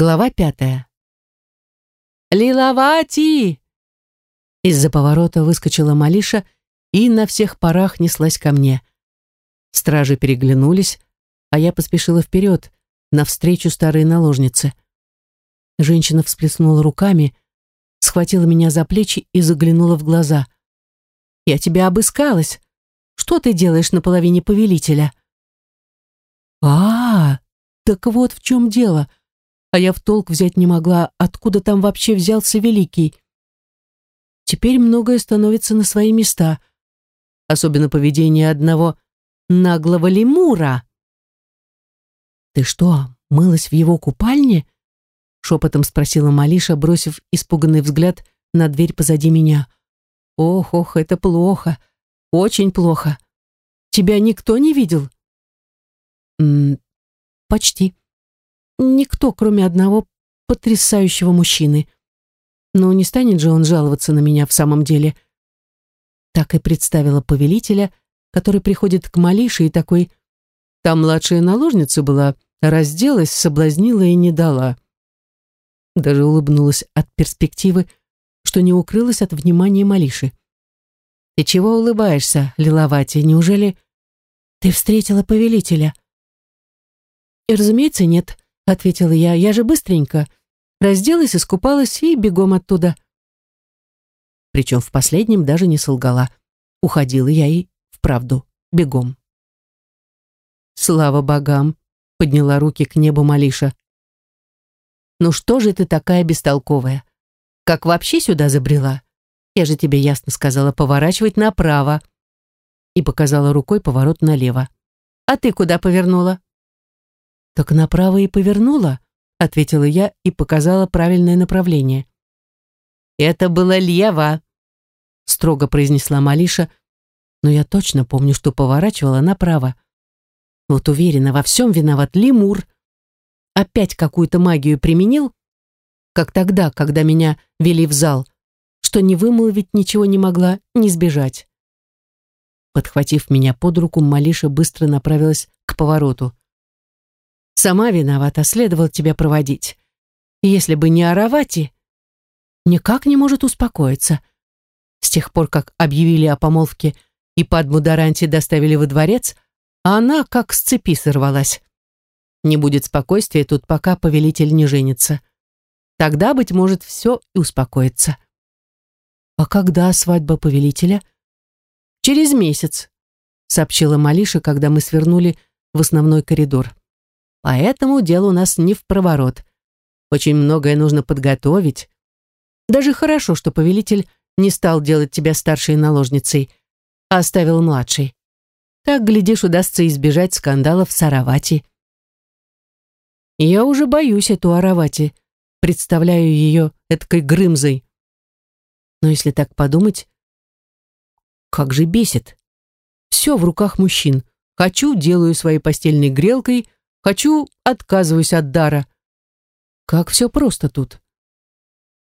Глава пятая. «Лиловати!» Из-за поворота выскочила Малиша и на всех парах неслась ко мне. Стражи переглянулись, а я поспешила вперед, навстречу старой наложнице. Женщина всплеснула руками, схватила меня за плечи и заглянула в глаза. «Я тебя обыскалась. Что ты делаешь на половине повелителя?» «А, -а так вот в чем дело!» А я в толк взять не могла, откуда там вообще взялся Великий. Теперь многое становится на свои места, особенно поведение одного наглого лемура. «Ты что, мылась в его купальне?» шепотом спросила Малиша, бросив испуганный взгляд на дверь позади меня. «Ох, ох, это плохо, очень плохо. Тебя никто не видел?» М -м, «Почти», Никто, кроме одного потрясающего мужчины. Но не станет же он жаловаться на меня в самом деле. Так и представила повелителя, который приходит к Малише и такой «Там младшая наложница была, разделась, соблазнила и не дала». Даже улыбнулась от перспективы, что не укрылась от внимания Малиши. «Ты чего улыбаешься, Лиловати? Неужели ты встретила повелителя?» И, разумеется, нет ответила я. Я же быстренько. Разделась, искупалась и бегом оттуда. Причем в последнем даже не солгала. Уходила я и вправду бегом. Слава богам, подняла руки к небу Малиша. Ну что же ты такая бестолковая? Как вообще сюда забрела? Я же тебе ясно сказала поворачивать направо. И показала рукой поворот налево. А ты куда повернула? «Так направо и повернула», — ответила я и показала правильное направление. «Это было лево», — строго произнесла Малиша, но я точно помню, что поворачивала направо. Вот уверена, во всем виноват лемур. Опять какую-то магию применил, как тогда, когда меня вели в зал, что не вымолвить ничего не могла, не сбежать. Подхватив меня под руку, Малиша быстро направилась к повороту. Сама виновата, следовало тебя проводить. Если бы не Аравати, никак не может успокоиться. С тех пор, как объявили о помолвке и Падму Даранти доставили во дворец, она как с цепи сорвалась. Не будет спокойствия тут, пока повелитель не женится. Тогда, быть может, все и успокоится. А когда свадьба повелителя? Через месяц, сообщила Малиша, когда мы свернули в основной коридор. Поэтому дело у нас не в проворот. Очень многое нужно подготовить. Даже хорошо, что повелитель не стал делать тебя старшей наложницей, а оставил младшей. Так, глядишь, удастся избежать скандалов с Аравати. Я уже боюсь эту Аравати, представляю ее эткой грымзой. Но если так подумать, как же бесит. Все в руках мужчин. Хочу, делаю своей постельной грелкой – Хочу, отказываюсь от дара. Как все просто тут.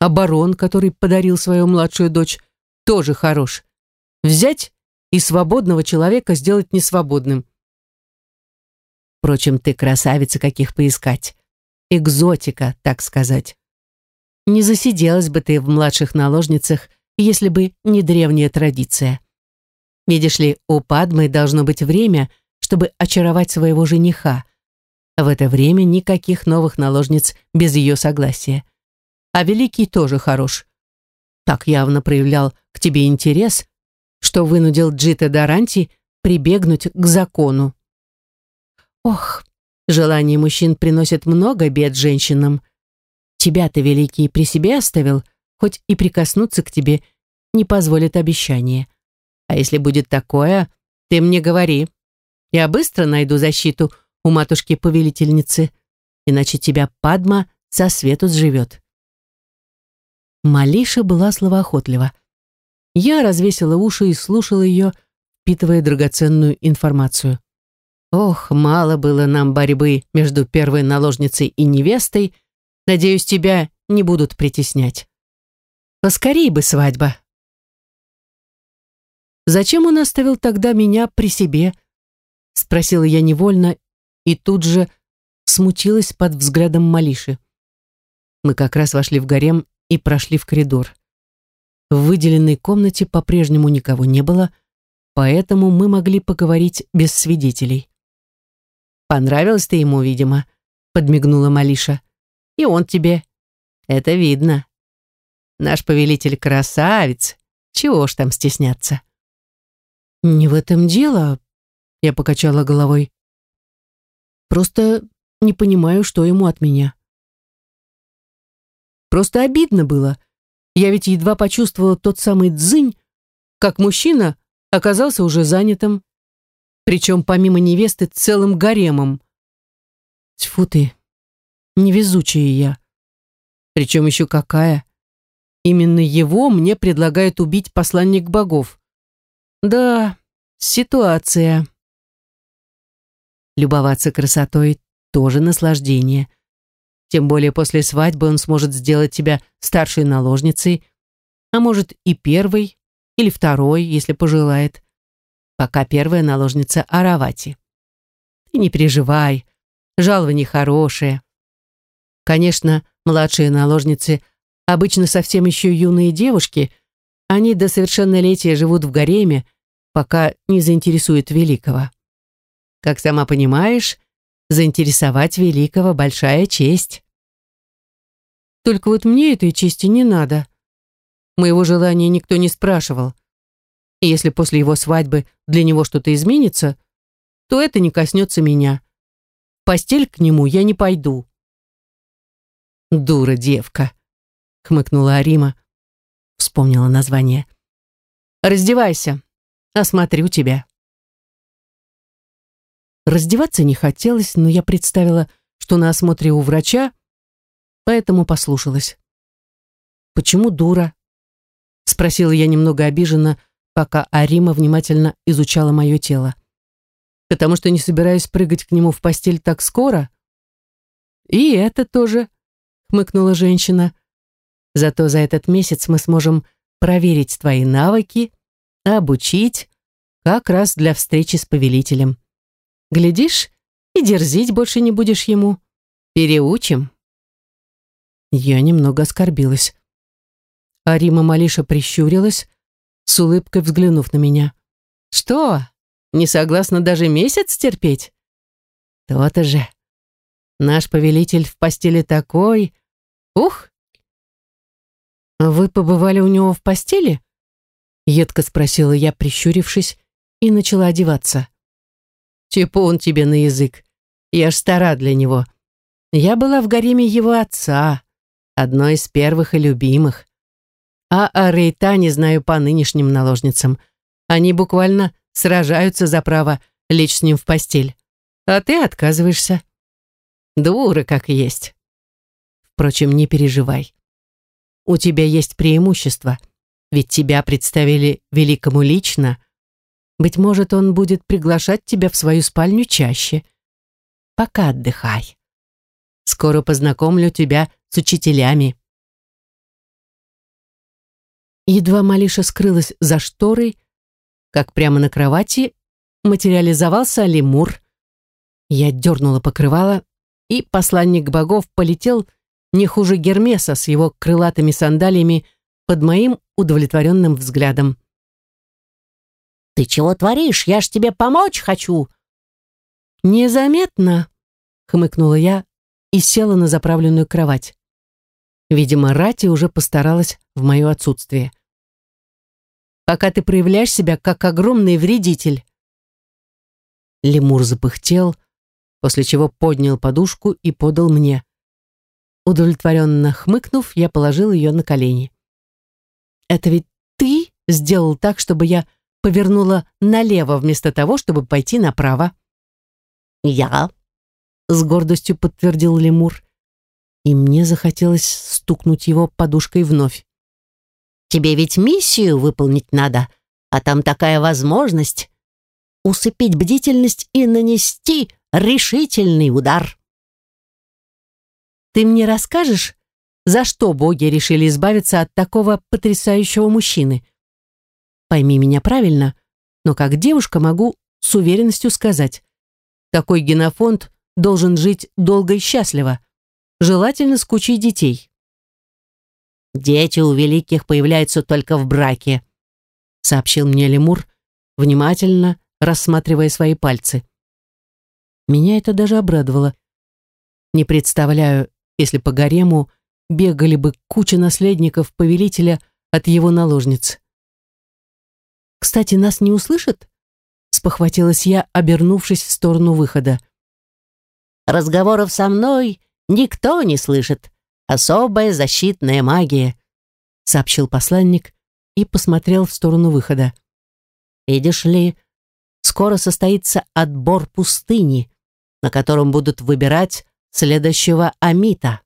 А барон, который подарил свою младшую дочь, тоже хорош. Взять и свободного человека сделать несвободным. Впрочем, ты красавица, каких поискать. Экзотика, так сказать. Не засиделась бы ты в младших наложницах, если бы не древняя традиция. Видишь ли, у Падмы должно быть время, чтобы очаровать своего жениха – в это время никаких новых наложниц без ее согласия. А Великий тоже хорош. Так явно проявлял к тебе интерес, что вынудил Джита Даранти прибегнуть к закону. Ох, желание мужчин приносит много бед женщинам. Тебя-то Великий при себе оставил, хоть и прикоснуться к тебе не позволит обещание. А если будет такое, ты мне говори. Я быстро найду защиту, у матушки-повелительницы, иначе тебя Падма со свету сживет. Малиша была словоохотлива. Я развесила уши и слушала ее, впитывая драгоценную информацию. Ох, мало было нам борьбы между первой наложницей и невестой. Надеюсь, тебя не будут притеснять. Поскорей бы свадьба. Зачем он оставил тогда меня при себе? Спросила я невольно и тут же смутилась под взглядом Малиши. Мы как раз вошли в гарем и прошли в коридор. В выделенной комнате по-прежнему никого не было, поэтому мы могли поговорить без свидетелей. «Понравилось ты ему, видимо», — подмигнула Малиша. «И он тебе. Это видно. Наш повелитель красавец. Чего ж там стесняться?» «Не в этом дело», — я покачала головой. «Просто не понимаю, что ему от меня». Просто обидно было. Я ведь едва почувствовала тот самый дзынь, как мужчина оказался уже занятым, причем помимо невесты целым гаремом. Тьфу ты, невезучая я. Причем еще какая. Именно его мне предлагает убить посланник богов. Да, ситуация. Любоваться красотой тоже наслаждение. Тем более после свадьбы он сможет сделать тебя старшей наложницей, а может и первой, или второй, если пожелает. Пока первая наложница Аравати. Ты не переживай, жалование хорошее. Конечно, младшие наложницы обычно совсем еще юные девушки, они до совершеннолетия живут в гареме, пока не заинтересует великого. Как сама понимаешь, Заинтересовать великого — большая честь. Только вот мне этой чести не надо. Моего желания никто не спрашивал. И если после его свадьбы для него что-то изменится, то это не коснется меня. В постель к нему я не пойду. «Дура девка», — хмыкнула Арима. Вспомнила название. «Раздевайся, осмотрю тебя». Раздеваться не хотелось, но я представила, что на осмотре у врача, поэтому послушалась. «Почему дура?» — спросила я немного обиженно, пока Арима внимательно изучала мое тело. «Потому что не собираюсь прыгать к нему в постель так скоро?» «И это тоже», — хмыкнула женщина. «Зато за этот месяц мы сможем проверить твои навыки, обучить, как раз для встречи с повелителем. Глядишь, и дерзить больше не будешь ему. Переучим. Я немного оскорбилась. А Рима Малиша прищурилась, с улыбкой взглянув на меня. «Что, не согласна даже месяц терпеть?» «То-то же. Наш повелитель в постели такой... Ух!» «Вы побывали у него в постели?» Едко спросила я, прищурившись, и начала одеваться. Чепун тебе на язык. Я ж стара для него. Я была в гареме его отца, одной из первых и любимых. А о не знаю по нынешним наложницам. Они буквально сражаются за право лечь с ним в постель. А ты отказываешься. Дура как есть. Впрочем, не переживай. У тебя есть преимущество, ведь тебя представили великому лично, быть может, он будет приглашать тебя в свою спальню чаще. Пока отдыхай. Скоро познакомлю тебя с учителями. Едва Малиша скрылась за шторой, как прямо на кровати материализовался лемур. Я дернула покрывало, и посланник богов полетел не хуже Гермеса с его крылатыми сандалиями под моим удовлетворенным взглядом. «Ты чего творишь? Я ж тебе помочь хочу!» «Незаметно!» — хмыкнула я и села на заправленную кровать. Видимо, Рати уже постаралась в мое отсутствие. «Пока ты проявляешь себя как огромный вредитель!» Лемур запыхтел, после чего поднял подушку и подал мне. Удовлетворенно хмыкнув, я положил ее на колени. «Это ведь ты сделал так, чтобы я повернула налево вместо того, чтобы пойти направо. «Я», — с гордостью подтвердил лемур, и мне захотелось стукнуть его подушкой вновь. «Тебе ведь миссию выполнить надо, а там такая возможность усыпить бдительность и нанести решительный удар». «Ты мне расскажешь, за что боги решили избавиться от такого потрясающего мужчины?» Пойми меня правильно, но как девушка могу с уверенностью сказать, такой генофонд должен жить долго и счастливо, желательно с кучей детей. Дети у великих появляются только в браке, сообщил мне лемур, внимательно рассматривая свои пальцы. Меня это даже обрадовало. Не представляю, если по гарему бегали бы куча наследников повелителя от его наложниц. «Кстати, нас не услышат?» спохватилась я, обернувшись в сторону выхода. «Разговоров со мной никто не слышит. Особая защитная магия», сообщил посланник и посмотрел в сторону выхода. «Видишь ли, скоро состоится отбор пустыни, на котором будут выбирать следующего Амита».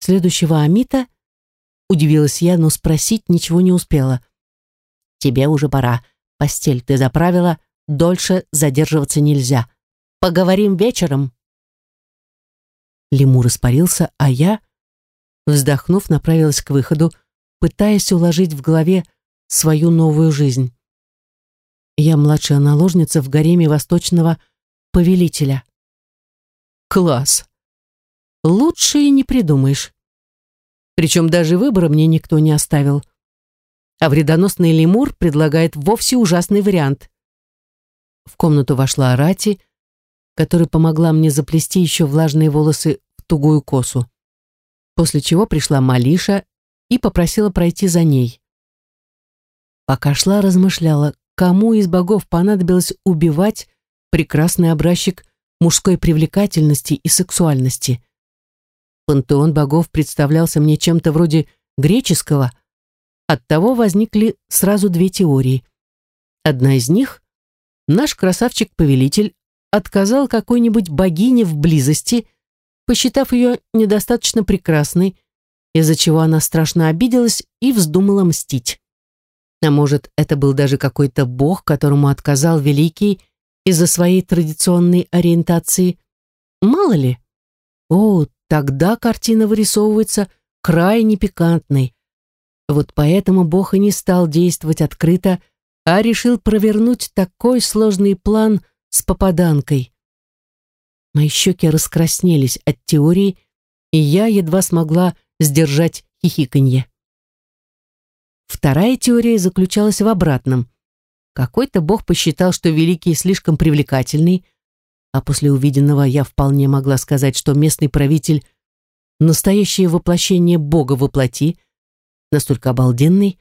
«Следующего Амита?» Удивилась я, но спросить ничего не успела. «Тебе уже пора. Постель ты заправила, дольше задерживаться нельзя. Поговорим вечером». Лемур испарился, а я, вздохнув, направилась к выходу, пытаясь уложить в голове свою новую жизнь. Я младшая наложница в гареме восточного повелителя. Класс! Лучше и не придумаешь. Причем даже выбора мне никто не оставил а вредоносный лемур предлагает вовсе ужасный вариант. В комнату вошла Арати, которая помогла мне заплести еще влажные волосы в тугую косу. После чего пришла Малиша и попросила пройти за ней. Пока шла, размышляла, кому из богов понадобилось убивать прекрасный образчик мужской привлекательности и сексуальности. Пантеон богов представлялся мне чем-то вроде греческого, Оттого возникли сразу две теории. Одна из них – наш красавчик-повелитель отказал какой-нибудь богине в близости, посчитав ее недостаточно прекрасной, из-за чего она страшно обиделась и вздумала мстить. А может, это был даже какой-то бог, которому отказал великий из-за своей традиционной ориентации? Мало ли. О, тогда картина вырисовывается крайне пикантной. Вот поэтому Бог и не стал действовать открыто, а решил провернуть такой сложный план с попаданкой. Мои щеки раскраснелись от теории, и я едва смогла сдержать хихиканье. Вторая теория заключалась в обратном. Какой-то бог посчитал, что Великий слишком привлекательный, а после увиденного я вполне могла сказать, что местный правитель — настоящее воплощение бога воплоти — настолько обалденный,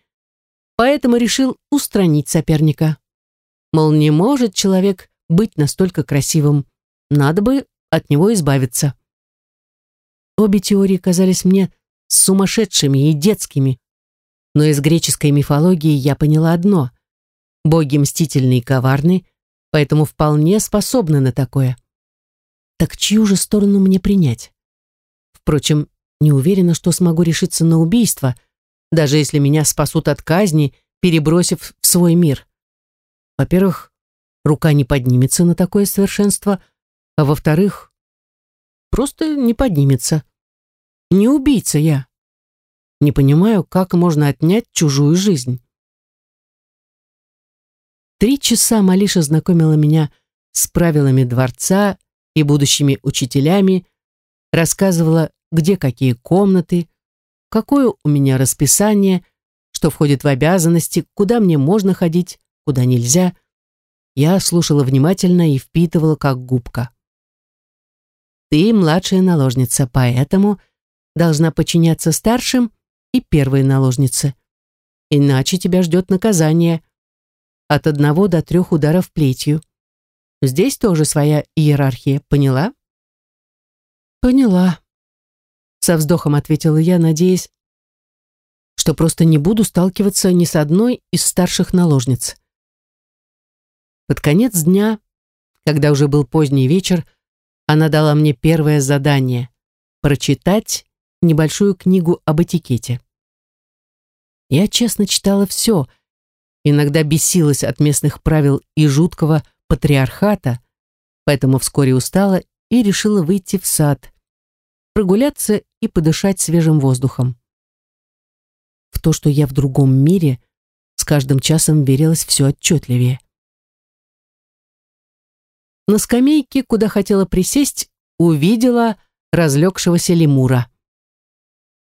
поэтому решил устранить соперника. Мол, не может человек быть настолько красивым, надо бы от него избавиться. Обе теории казались мне сумасшедшими и детскими, но из греческой мифологии я поняла одно. Боги мстительны и коварны, поэтому вполне способны на такое. Так чью же сторону мне принять? Впрочем, не уверена, что смогу решиться на убийство — даже если меня спасут от казни, перебросив в свой мир. Во-первых, рука не поднимется на такое совершенство, а во-вторых, просто не поднимется. Не убийца я. Не понимаю, как можно отнять чужую жизнь. Три часа Малиша знакомила меня с правилами дворца и будущими учителями, рассказывала, где какие комнаты, какое у меня расписание, что входит в обязанности, куда мне можно ходить, куда нельзя. Я слушала внимательно и впитывала как губка. Ты младшая наложница, поэтому должна подчиняться старшим и первой наложнице. Иначе тебя ждет наказание от одного до трех ударов плетью. Здесь тоже своя иерархия, поняла? Поняла, со вздохом ответила я, надеясь, что просто не буду сталкиваться ни с одной из старших наложниц. Под конец дня, когда уже был поздний вечер, она дала мне первое задание — прочитать небольшую книгу об этикете. Я честно читала все, иногда бесилась от местных правил и жуткого патриархата, поэтому вскоре устала и решила выйти в сад, прогуляться и подышать свежим воздухом. В то, что я в другом мире, с каждым часом верилось все отчетливее. На скамейке, куда хотела присесть, увидела разлегшегося лемура.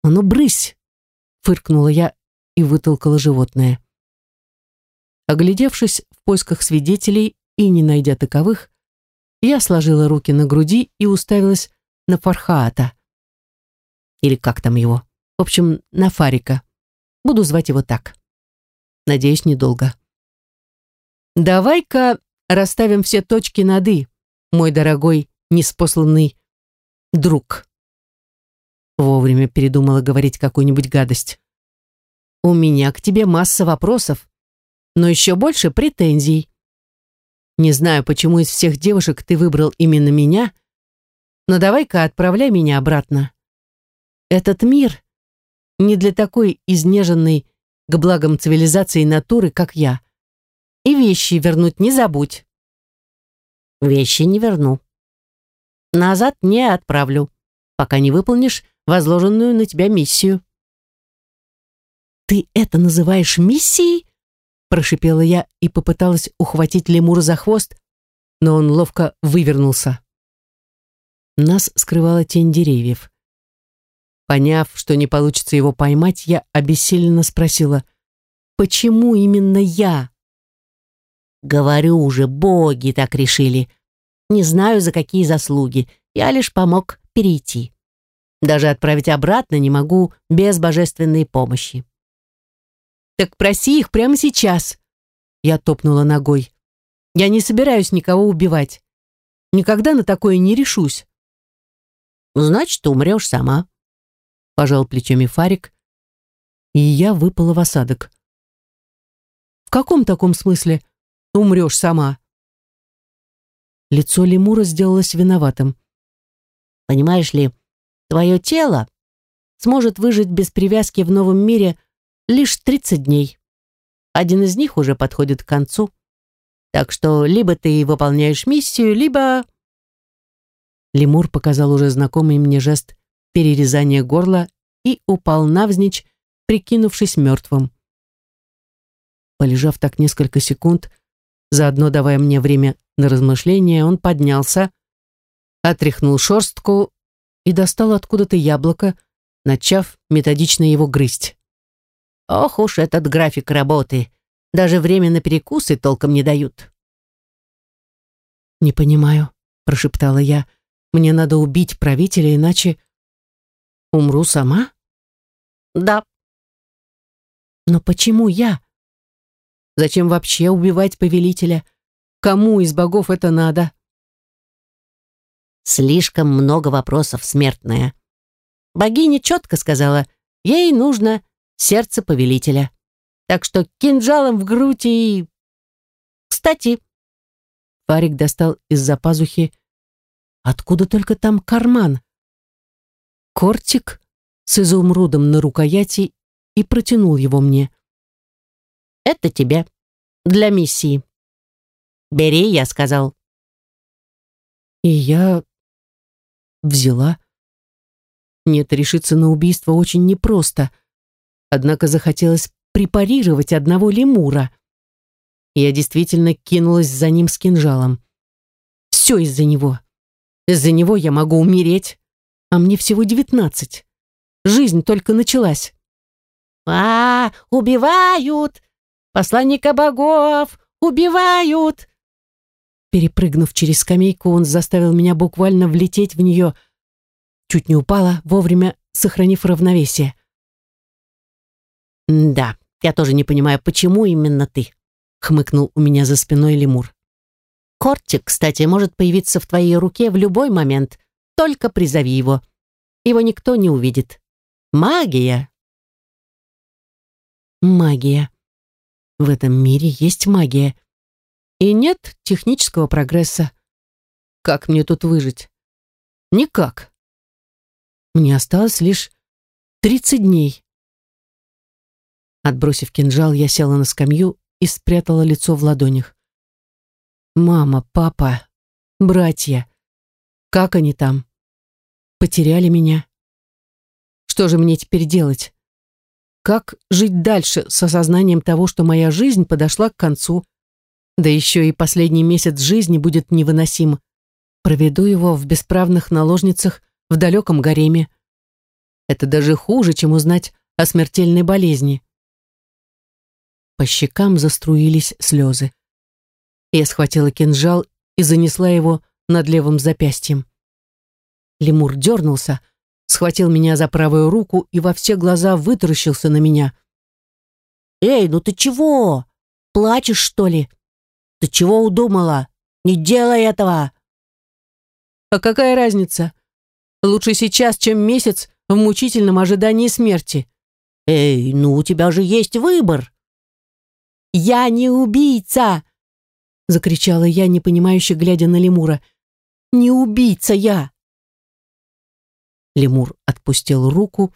«А ну, брысь!» фыркнула я и вытолкала животное. Оглядевшись в поисках свидетелей и не найдя таковых, я сложила руки на груди и уставилась на Фархаата. Или как там его? В общем, на Фарика. Буду звать его так. Надеюсь, недолго. Давай-ка расставим все точки над «и», мой дорогой неспосланный друг. Вовремя передумала говорить какую-нибудь гадость. У меня к тебе масса вопросов, но еще больше претензий. Не знаю, почему из всех девушек ты выбрал именно меня, но давай-ка отправляй меня обратно. Этот мир не для такой изнеженной к благам цивилизации натуры, как я. И вещи вернуть не забудь. Вещи не верну. Назад не отправлю, пока не выполнишь возложенную на тебя миссию. «Ты это называешь миссией?» прошипела я и попыталась ухватить лемура за хвост, но он ловко вывернулся. Нас скрывала тень деревьев. Поняв, что не получится его поймать, я обессиленно спросила, «Почему именно я?» «Говорю уже, боги так решили. Не знаю, за какие заслуги. Я лишь помог перейти. Даже отправить обратно не могу без божественной помощи». «Так проси их прямо сейчас!» Я топнула ногой. «Я не собираюсь никого убивать. Никогда на такое не решусь». «Значит, умрешь сама», — пожал плечами Фарик, и я выпала в осадок. «В каком таком смысле умрешь сама?» Лицо лемура сделалось виноватым. «Понимаешь ли, твое тело сможет выжить без привязки в новом мире лишь 30 дней. Один из них уже подходит к концу. Так что либо ты выполняешь миссию, либо... Лемур показал уже знакомый мне жест перерезания горла и упал навзничь, прикинувшись мертвым. Полежав так несколько секунд, заодно давая мне время на размышления, он поднялся, отряхнул шерстку и достал откуда-то яблоко, начав методично его грызть. Ох уж этот график работы. Даже время на перекусы толком не дают. «Не понимаю», — прошептала я. «Мне надо убить правителя, иначе умру сама?» «Да». «Но почему я? Зачем вообще убивать повелителя? Кому из богов это надо?» Слишком много вопросов, смертная. Богиня четко сказала, ей нужно сердце повелителя. Так что кинжалом в грудь и... Кстати, Фарик достал из-за пазухи откуда только там карман. Кортик с изумрудом на рукояти и протянул его мне. «Это тебе, для миссии. Бери, я сказал». И я взяла. Нет, решиться на убийство очень непросто — Однако захотелось препарировать одного лемура. Я действительно кинулась за ним с кинжалом. Все из-за него. Из-за него я могу умереть, а мне всего девятнадцать. Жизнь только началась. «А, убивают! Посланника богов! Убивают!» Перепрыгнув через скамейку, он заставил меня буквально влететь в нее. Чуть не упала, вовремя сохранив равновесие. «Да, я тоже не понимаю, почему именно ты?» хмыкнул у меня за спиной лемур. «Кортик, кстати, может появиться в твоей руке в любой момент. Только призови его. Его никто не увидит. Магия!» Магия. В этом мире есть магия. И нет технического прогресса. Как мне тут выжить? Никак. Мне осталось лишь 30 дней. Отбросив кинжал, я села на скамью и спрятала лицо в ладонях. Мама, папа, братья. Как они там? Потеряли меня? Что же мне теперь делать? Как жить дальше с осознанием того, что моя жизнь подошла к концу? Да еще и последний месяц жизни будет невыносим. Проведу его в бесправных наложницах в далеком гареме. Это даже хуже, чем узнать о смертельной болезни. По щекам заструились слезы. Я схватила кинжал и занесла его над левым запястьем. Лемур дернулся, схватил меня за правую руку и во все глаза вытаращился на меня. «Эй, ну ты чего? Плачешь, что ли? Ты чего удумала? Не делай этого!» «А какая разница? Лучше сейчас, чем месяц в мучительном ожидании смерти». «Эй, ну у тебя же есть выбор!» «Я не убийца!» — закричала я, непонимающе глядя на лемура. «Не убийца я!» Лемур отпустил руку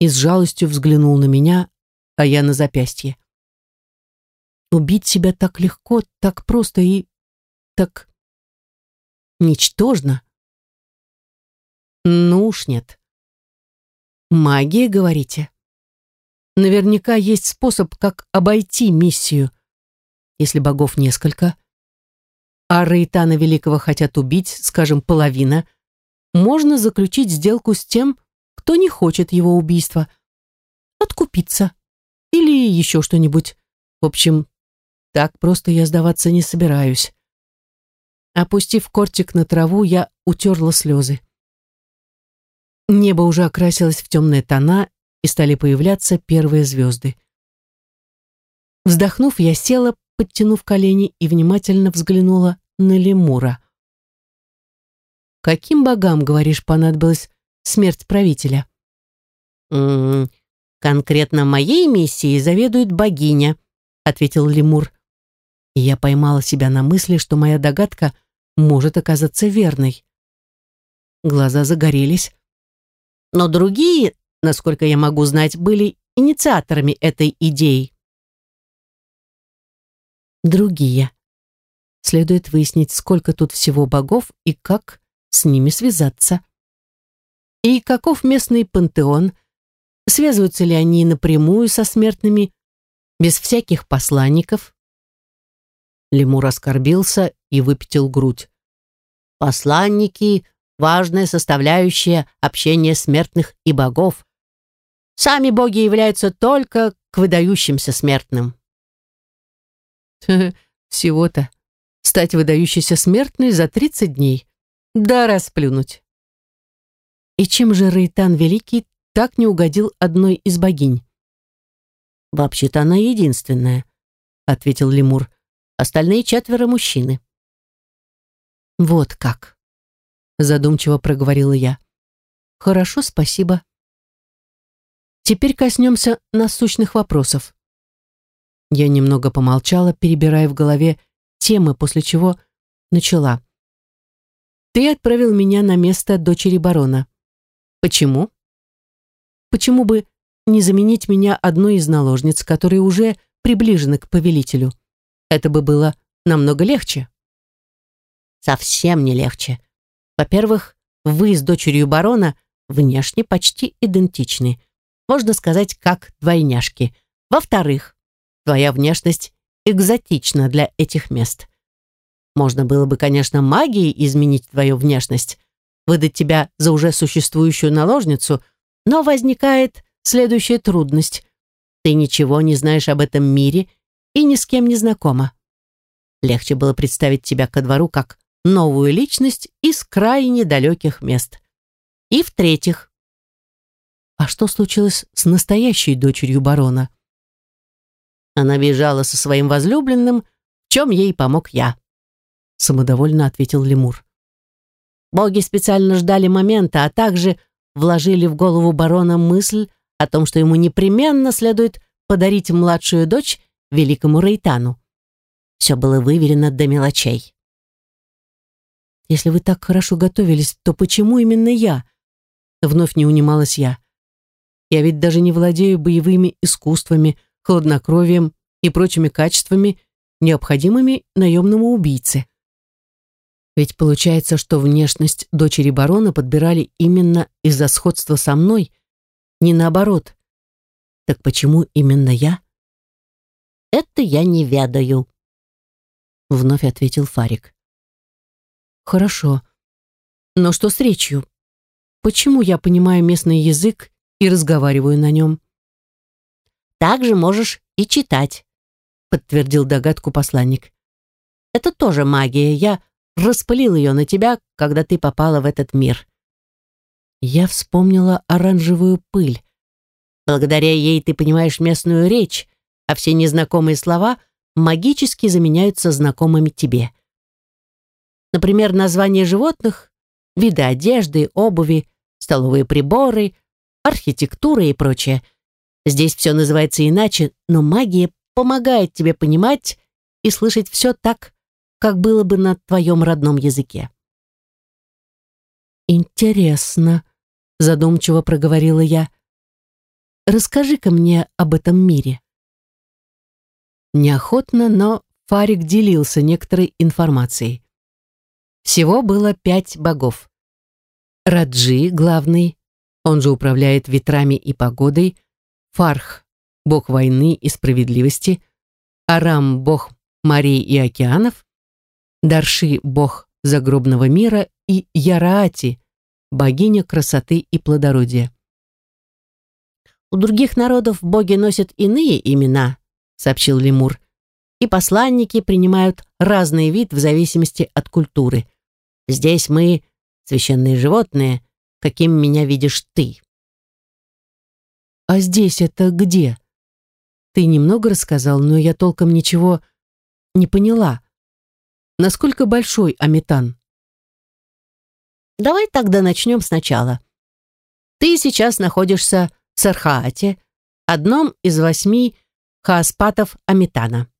и с жалостью взглянул на меня, а я на запястье. Убить себя так легко, так просто и так ничтожно. Ну уж нет. Магия, говорите? Наверняка есть способ, как обойти миссию. Если богов несколько, а Рейтана Великого хотят убить, скажем, половина, можно заключить сделку с тем, кто не хочет его убийства. Откупиться. Или еще что-нибудь. В общем, так просто я сдаваться не собираюсь. Опустив кортик на траву, я утерла слезы. Небо уже окрасилось в темные тона, и стали появляться первые звезды. Вздохнув, я села, подтянув колени и внимательно взглянула на лемура. «Каким богам, говоришь, понадобилась смерть правителя?» «М -м, «Конкретно моей миссией заведует богиня», — ответил лемур. И я поймала себя на мысли, что моя догадка может оказаться верной. Глаза загорелись. Но другие насколько я могу знать, были инициаторами этой идеи. Другие. Следует выяснить, сколько тут всего богов и как с ними связаться. И каков местный пантеон, связываются ли они напрямую со смертными, без всяких посланников. Лемур оскорбился и выпятил грудь. Посланники — важная составляющая общения смертных и богов, Сами боги являются только к выдающимся смертным. Всего-то стать выдающейся смертной за 30 дней. Да расплюнуть. И чем же Рейтан Великий так не угодил одной из богинь? «Вообще-то она единственная», — ответил лемур. «Остальные четверо мужчины». «Вот как», — задумчиво проговорила я. «Хорошо, спасибо. Теперь коснемся насущных вопросов. Я немного помолчала, перебирая в голове темы, после чего начала. Ты отправил меня на место дочери барона. Почему? Почему бы не заменить меня одной из наложниц, которые уже приближены к повелителю? Это бы было намного легче. Совсем не легче. Во-первых, вы с дочерью барона внешне почти идентичны можно сказать, как двойняшки. Во-вторых, твоя внешность экзотична для этих мест. Можно было бы, конечно, магией изменить твою внешность, выдать тебя за уже существующую наложницу, но возникает следующая трудность. Ты ничего не знаешь об этом мире и ни с кем не знакома. Легче было представить тебя ко двору как новую личность из крайне далеких мест. И в-третьих, а что случилось с настоящей дочерью барона? Она бежала со своим возлюбленным, в чем ей помог я. Самодовольно ответил лемур. Боги специально ждали момента, а также вложили в голову барона мысль о том, что ему непременно следует подарить младшую дочь великому Рейтану. Все было выверено до мелочей. «Если вы так хорошо готовились, то почему именно я?» Вновь не унималась я. Я ведь даже не владею боевыми искусствами, хладнокровием и прочими качествами, необходимыми наемному убийце. Ведь получается, что внешность дочери барона подбирали именно из-за сходства со мной, не наоборот. Так почему именно я? Это я не ведаю, вновь ответил Фарик. Хорошо. Но что с речью? Почему я понимаю местный язык и разговариваю на нем. Также можешь и читать, подтвердил догадку посланник. Это тоже магия. Я распылил ее на тебя, когда ты попала в этот мир. Я вспомнила оранжевую пыль. Благодаря ей ты понимаешь местную речь, а все незнакомые слова магически заменяются знакомыми тебе. Например, названия животных, виды одежды, обуви, столовые приборы, архитектура и прочее. Здесь все называется иначе, но магия помогает тебе понимать и слышать все так, как было бы на твоем родном языке. «Интересно», — задумчиво проговорила я. «Расскажи-ка мне об этом мире». Неохотно, но Фарик делился некоторой информацией. Всего было пять богов. Раджи, главный, он же управляет ветрами и погодой, Фарх, бог войны и справедливости, Арам, бог морей и океанов, Дарши, бог загробного мира, и Яраати, богиня красоты и плодородия. «У других народов боги носят иные имена», — сообщил лемур, «и посланники принимают разный вид в зависимости от культуры. Здесь мы — священные животные, каким меня видишь ты». «А здесь это где?» «Ты немного рассказал, но я толком ничего не поняла. Насколько большой Аметан?» Давай тогда начнем сначала. Ты сейчас находишься в Сархаате, одном из восьми хааспатов Аметана.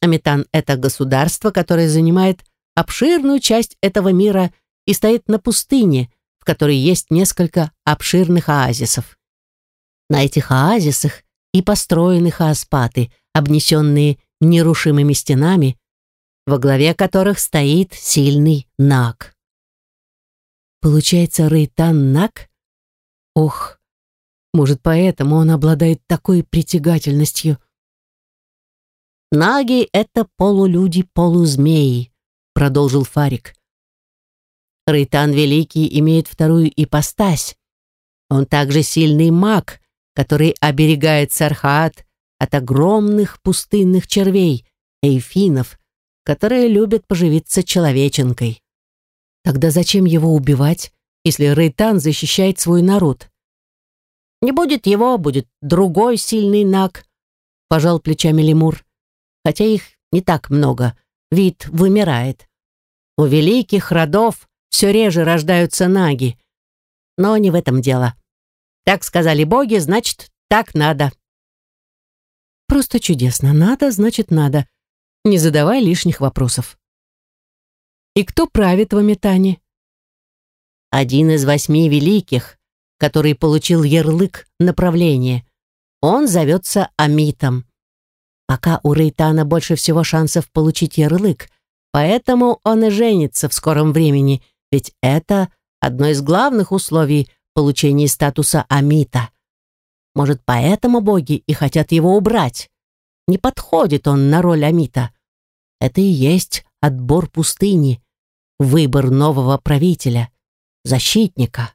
Аметан — это государство, которое занимает обширную часть этого мира и стоит на пустыне, в которой есть несколько обширных оазисов. На этих оазисах и построены хааспаты, обнесенные нерушимыми стенами, во главе которых стоит сильный Наг. Получается, Рейтан Нак? Ох, может, поэтому он обладает такой притягательностью. «Наги — это полулюди-полузмеи», — продолжил Фарик. Рейтан Великий имеет вторую ипостась. Он также сильный маг, который оберегает Сархаат от огромных пустынных червей, эйфинов, которые любят поживиться человеченкой. Тогда зачем его убивать, если Рейтан защищает свой народ? Не будет его, будет другой сильный наг, пожал плечами лемур. Хотя их не так много, вид вымирает. У великих родов все реже рождаются наги. Но не в этом дело. Так сказали боги, значит, так надо. Просто чудесно. Надо, значит, надо. Не задавай лишних вопросов. И кто правит в Аметане? Один из восьми великих, который получил ярлык направления. Он зовется Амитом. Пока у Рейтана больше всего шансов получить ярлык, поэтому он и женится в скором времени, ведь это одно из главных условий получения статуса Амита. Может, поэтому боги и хотят его убрать. Не подходит он на роль Амита. Это и есть отбор пустыни, выбор нового правителя, защитника.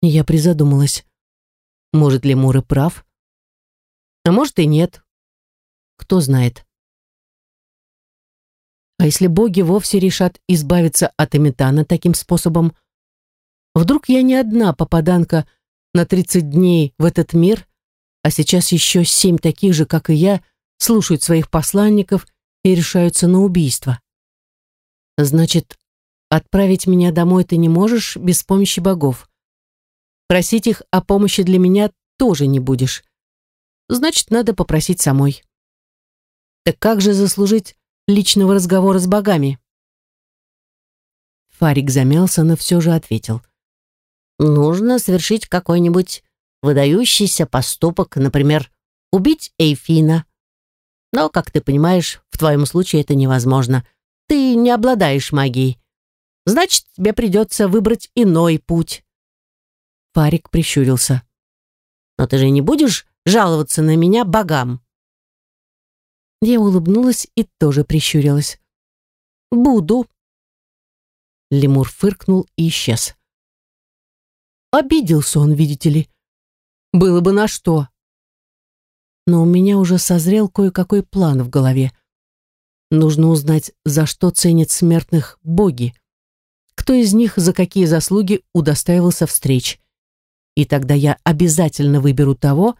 Я призадумалась. Может ли Мура прав? А может и нет. Кто знает. А если боги вовсе решат избавиться от Эмитана таким способом? Вдруг я не одна попаданка на 30 дней в этот мир, а сейчас еще семь таких же, как и я, слушают своих посланников и решаются на убийство. Значит, отправить меня домой ты не можешь без помощи богов. Просить их о помощи для меня тоже не будешь. Значит, надо попросить самой. Так как же заслужить личного разговора с богами? Фарик замялся, но все же ответил. Нужно совершить какой-нибудь выдающийся поступок, например, убить Эйфина. Но, как ты понимаешь, в твоем случае это невозможно — ты не обладаешь магией. Значит, тебе придется выбрать иной путь. Фарик прищурился. Но ты же не будешь жаловаться на меня богам? Я улыбнулась и тоже прищурилась. Буду. Лемур фыркнул и исчез. Обиделся он, видите ли. Было бы на что. но у меня уже созрел кое-какой план в голове. Нужно узнать, за что ценят смертных боги. Кто из них за какие заслуги удостаивался встреч. И тогда я обязательно выберу того,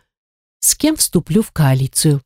с кем вступлю в коалицию.